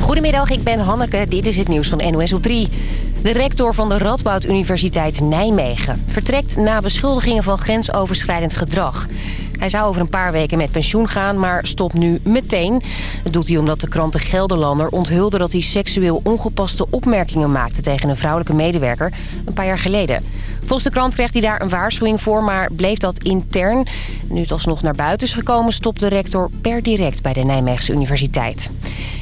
Goedemiddag, ik ben Hanneke. Dit is het nieuws van NOS op 3. De rector van de Radboud Universiteit Nijmegen vertrekt na beschuldigingen van grensoverschrijdend gedrag. Hij zou over een paar weken met pensioen gaan, maar stopt nu meteen. Dat doet hij omdat de krant De Gelderlander onthulde dat hij seksueel ongepaste opmerkingen maakte tegen een vrouwelijke medewerker een paar jaar geleden. Volgens de krant kreeg hij daar een waarschuwing voor, maar bleef dat intern. Nu het alsnog naar buiten is gekomen, stopt de rector per direct bij de Nijmeegse Universiteit.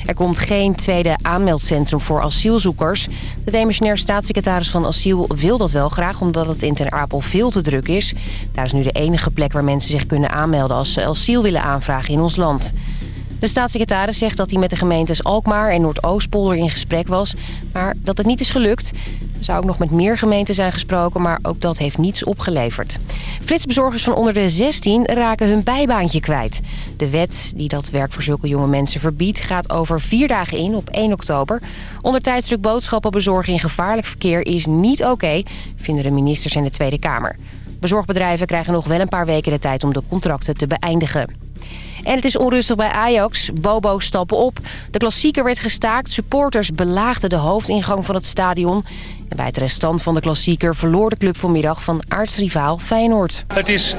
Er komt geen tweede aanmeldcentrum voor asielzoekers. De demissionair staatssecretaris van Asiel wil dat wel graag... omdat het in Ter Apel veel te druk is. Daar is nu de enige plek waar mensen zich kunnen aanmelden... als ze asiel willen aanvragen in ons land. De staatssecretaris zegt dat hij met de gemeentes Alkmaar en Noordoostpolder in gesprek was... maar dat het niet is gelukt. Er zou ook nog met meer gemeenten zijn gesproken, maar ook dat heeft niets opgeleverd. Flitsbezorgers van onder de 16 raken hun bijbaantje kwijt. De wet die dat werk voor zulke jonge mensen verbiedt... gaat over vier dagen in op 1 oktober. Onder tijdstruk boodschappen bezorgen in gevaarlijk verkeer is niet oké... vinden de ministers in de Tweede Kamer. Bezorgbedrijven krijgen nog wel een paar weken de tijd om de contracten te beëindigen. En het is onrustig bij Ajax. Bobo stappen op. De klassieker werd gestaakt. Supporters belaagden de hoofdingang van het stadion. En bij het restant van de klassieker verloor de club vanmiddag van aartsrivaal Feyenoord. Het is 4-0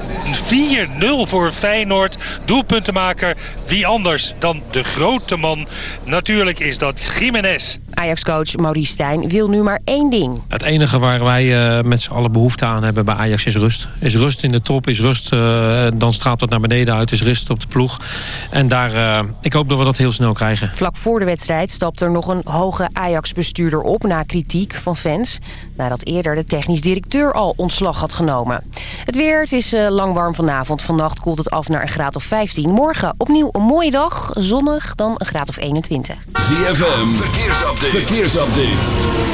voor Feyenoord. Doelpuntenmaker, wie anders dan de grote man? Natuurlijk is dat Jiménez. Ajax-coach Maurice Stijn wil nu maar één ding. Het enige waar wij uh, met z'n allen behoefte aan hebben bij Ajax is rust. Is rust in de top, is rust, uh, dan straalt het naar beneden uit, is rust op de ploeg. En daar, uh, ik hoop dat we dat heel snel krijgen. Vlak voor de wedstrijd stapt er nog een hoge Ajax-bestuurder op... na kritiek van fans, nadat eerder de technisch directeur al ontslag had genomen. Het weer, het is lang warm vanavond. Vannacht koelt het af naar een graad of 15. Morgen opnieuw een mooie dag, zonnig, dan een graad of 21. ZFM, verkeersupdate. Verkeersupdate.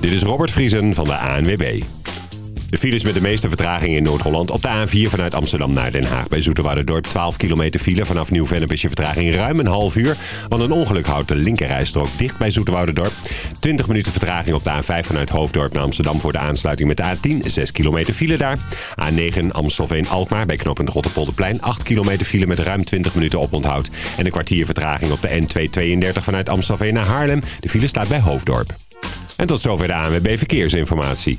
Dit is Robert Vriesen van de ANWB. De files met de meeste vertraging in Noord-Holland. Op de A4 vanuit Amsterdam naar Den Haag. Bij Zoeterwoude-dorp 12 kilometer file. Vanaf Nieuw-Vennep is vertraging ruim een half uur. Want een ongeluk houdt de linkerrijstrook dicht bij Zoeterwoude-dorp. 20 minuten vertraging op de A5 vanuit Hoofddorp naar Amsterdam... voor de aansluiting met de A10. 6 kilometer file daar. A9 Amstelveen-Alkmaar bij knooppunt Rotterpolderplein. 8 kilometer file met ruim 20 minuten oponthoud. En een kwartier vertraging op de N232 vanuit Amstelveen naar Haarlem. De file staat bij Hoofddorp. En tot zover de ANWB Verkeersinformatie.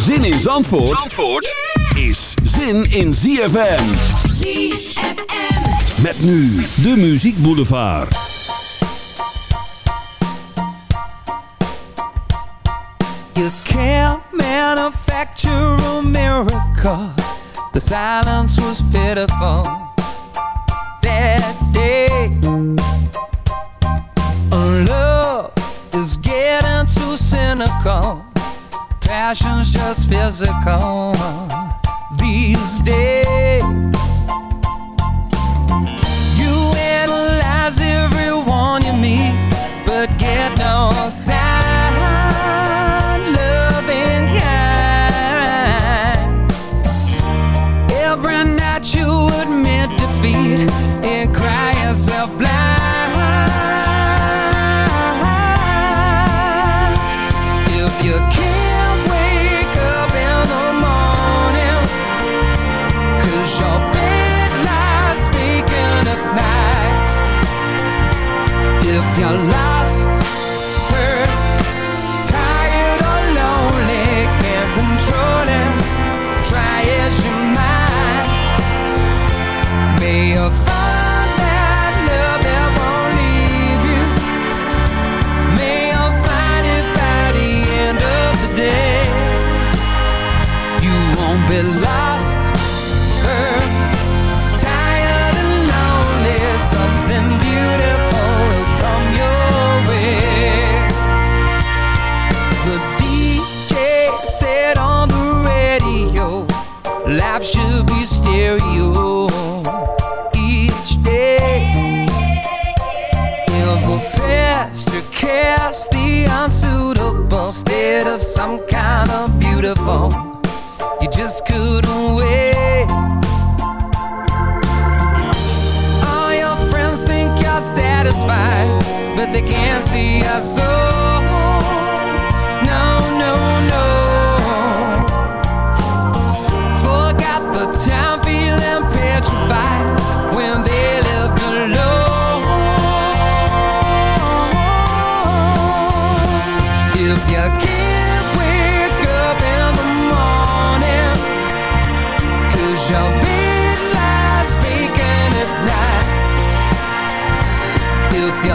Zin in Zandvoort, Zandvoort is zin in ZFM. ZFM. Met nu de Muziek Boulevard. You can't manufacture a miracle. The silence was pitiful that day. Love is getting too cynical. Passion's just physical these days.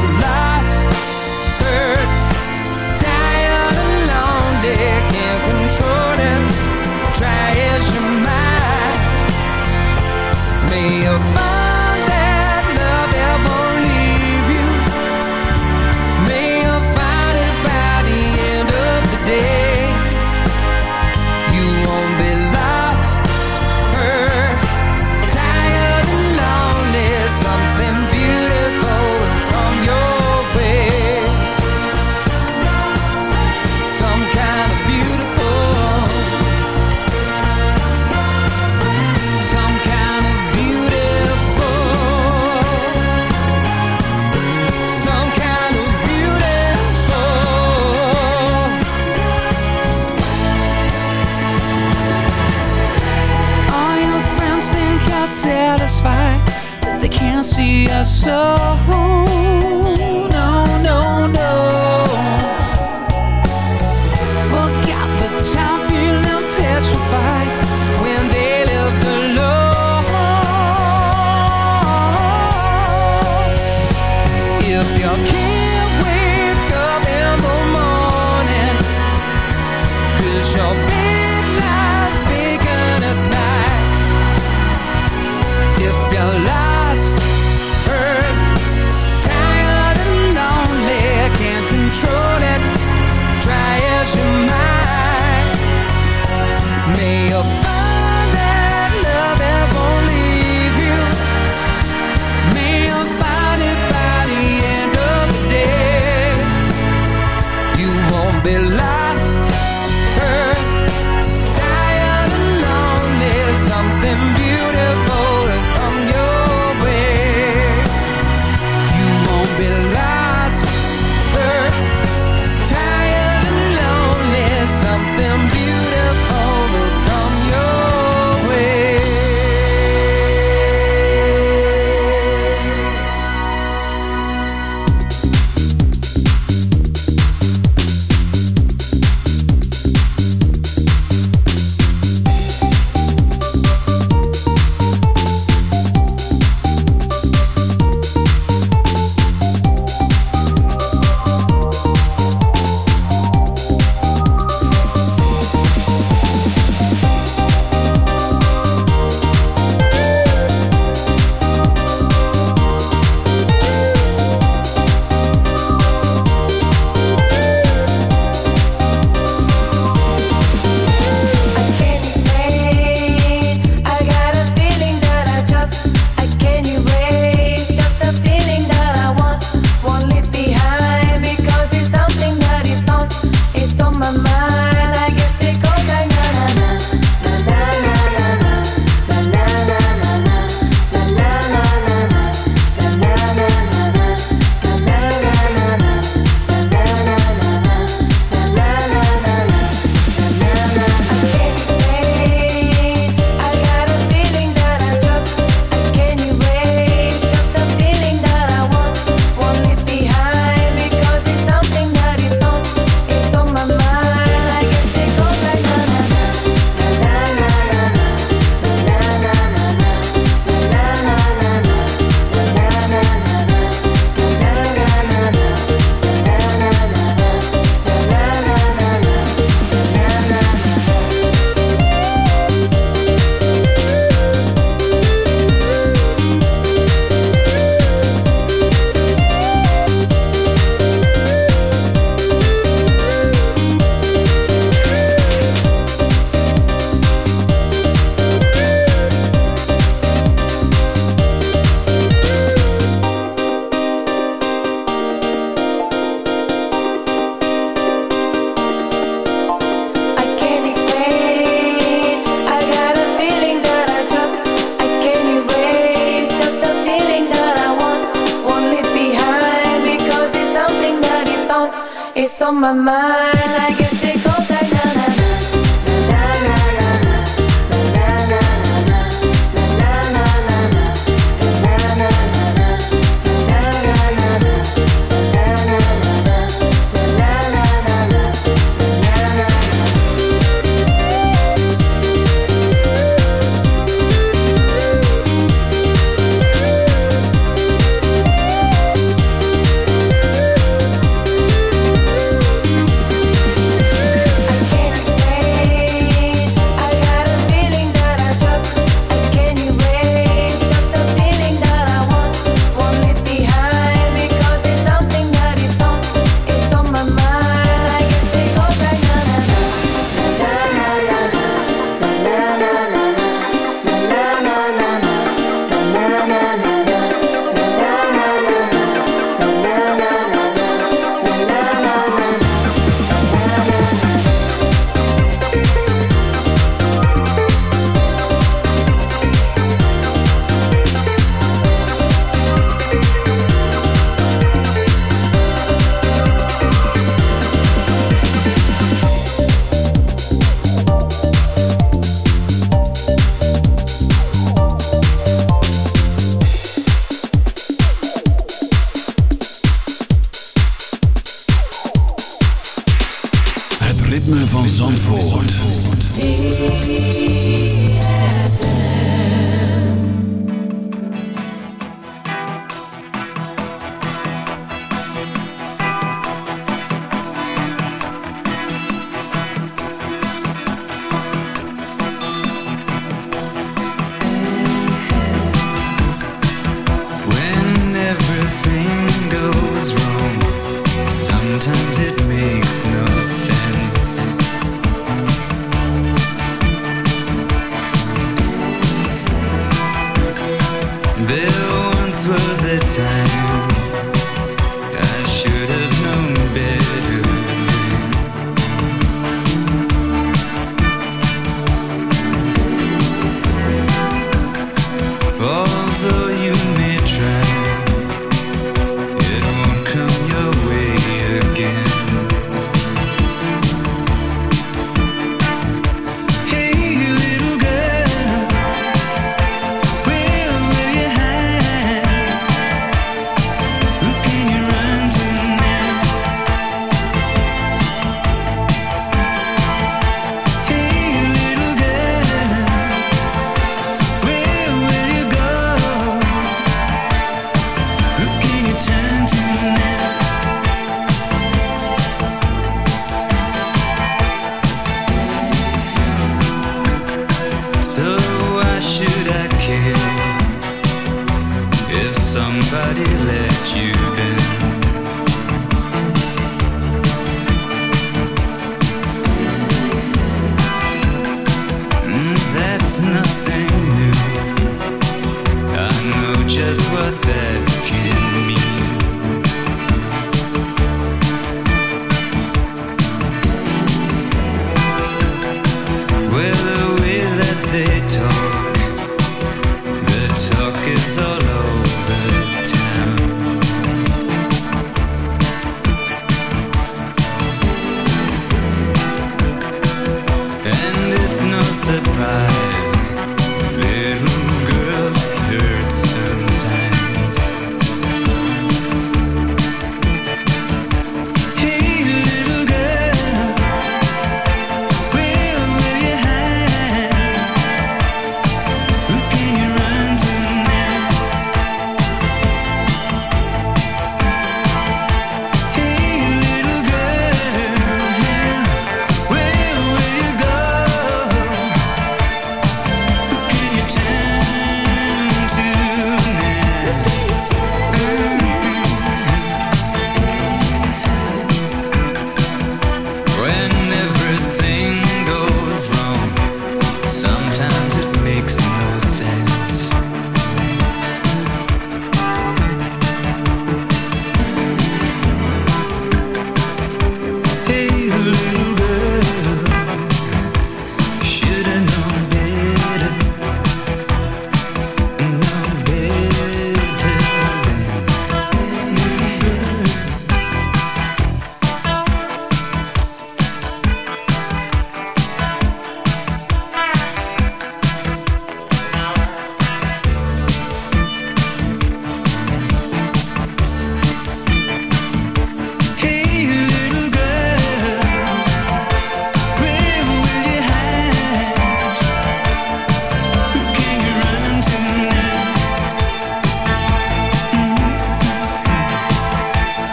Life. my soul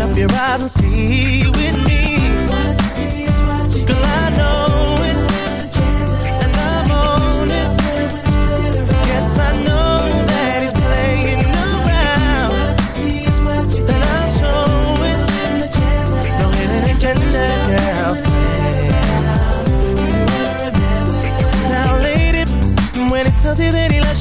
open up your eyes and see with me. Girl, I know it, and I'm on it. Yes, I know that he's playing around, and I'll show it. No hidden agenda, girl. Now, lady, when he tells you that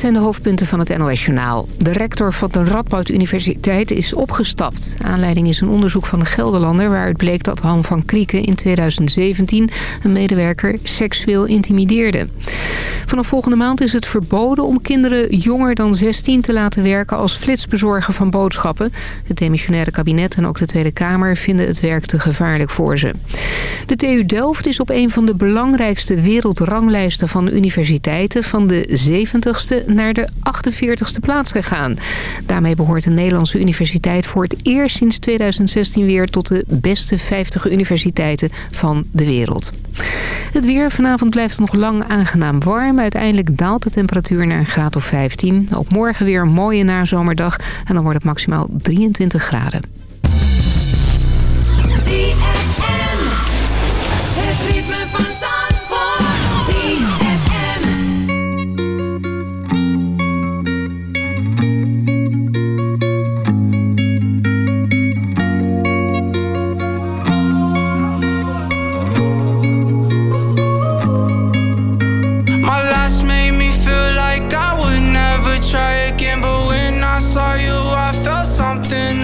zijn de hoofdpunten van het NOS-journaal. De rector van de Radboud Universiteit is opgestapt. Aanleiding is een onderzoek van de Gelderlander... waaruit bleek dat Han van Krieken in 2017 een medewerker seksueel intimideerde. Vanaf volgende maand is het verboden om kinderen jonger dan 16 te laten werken... als flitsbezorger van boodschappen. Het demissionaire kabinet en ook de Tweede Kamer vinden het werk te gevaarlijk voor ze. De TU Delft is op een van de belangrijkste wereldranglijsten van universiteiten... van de 70ste naar de 48ste plaats gegaan. Daarmee behoort de Nederlandse universiteit voor het eerst sinds 2016 weer... tot de beste 50 universiteiten van de wereld. Het weer vanavond blijft nog lang aangenaam warm. Uiteindelijk daalt de temperatuur naar een graad of 15. Ook morgen weer een mooie nazomerdag en dan wordt het maximaal 23 graden.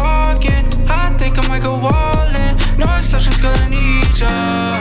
talking. I think I might go all in. No exceptions, gonna need ya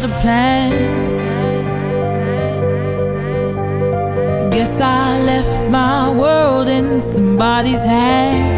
I'm out plan. Guess I left my world in somebody's hands.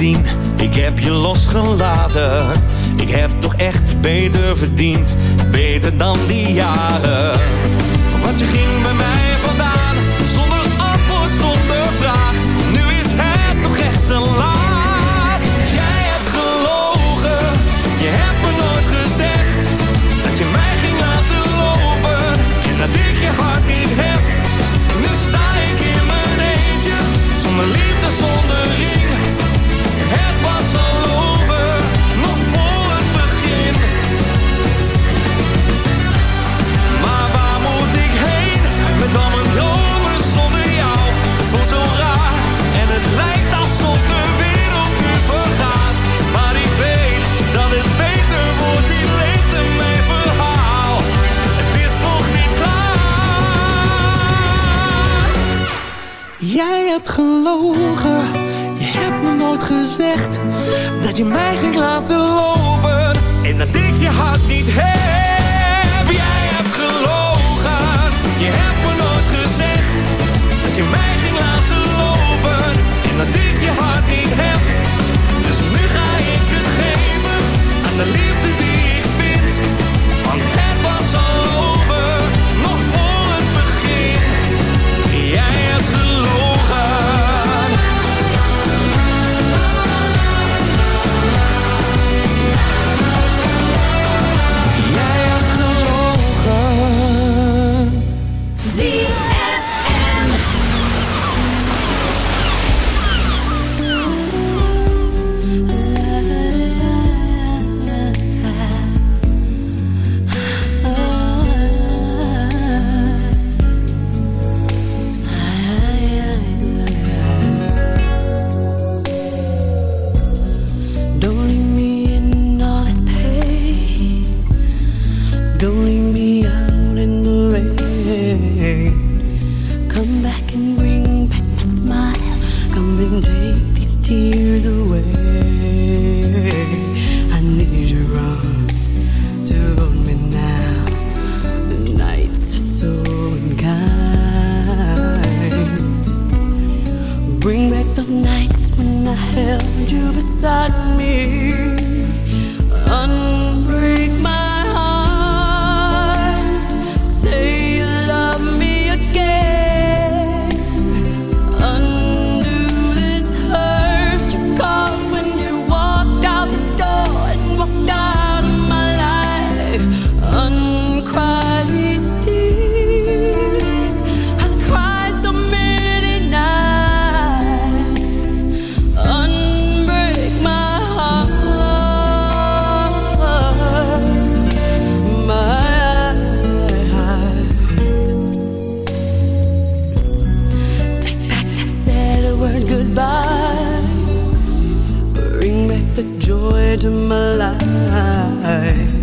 Ik heb je losgelaten. Ik heb toch echt beter verdiend. Beter dan die jaren. goodbye. Bring back the joy to my life.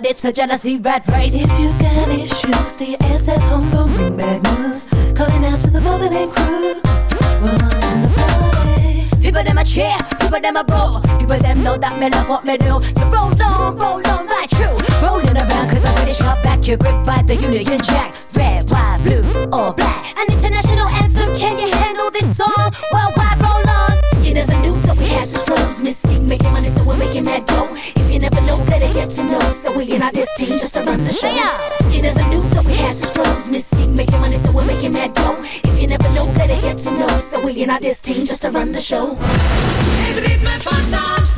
but it's a jealousy rat race. If you got issues, stay ass at home, don't bring bad news. Calling out to the moment crew. One in the party. People them a cheer, people them a boo. People them know that me love what me do. So roll on, roll on like true. Rolling around cause I'm pretty sharp back. You're gripped by the Union Jack. Red, white, blue, or black. An international anthem, can you handle this song? Worldwide, roll on. You never knew that we had such flows. Misty making money, so we're making mad dough never know better yet to know. So we in our destiny just to run the show. You never knew that we had such flows. Mystique making money, so we're making mad dough. If you never know better yet to know. So we in our destiny just to run the show. Het ritme van Zandvoort.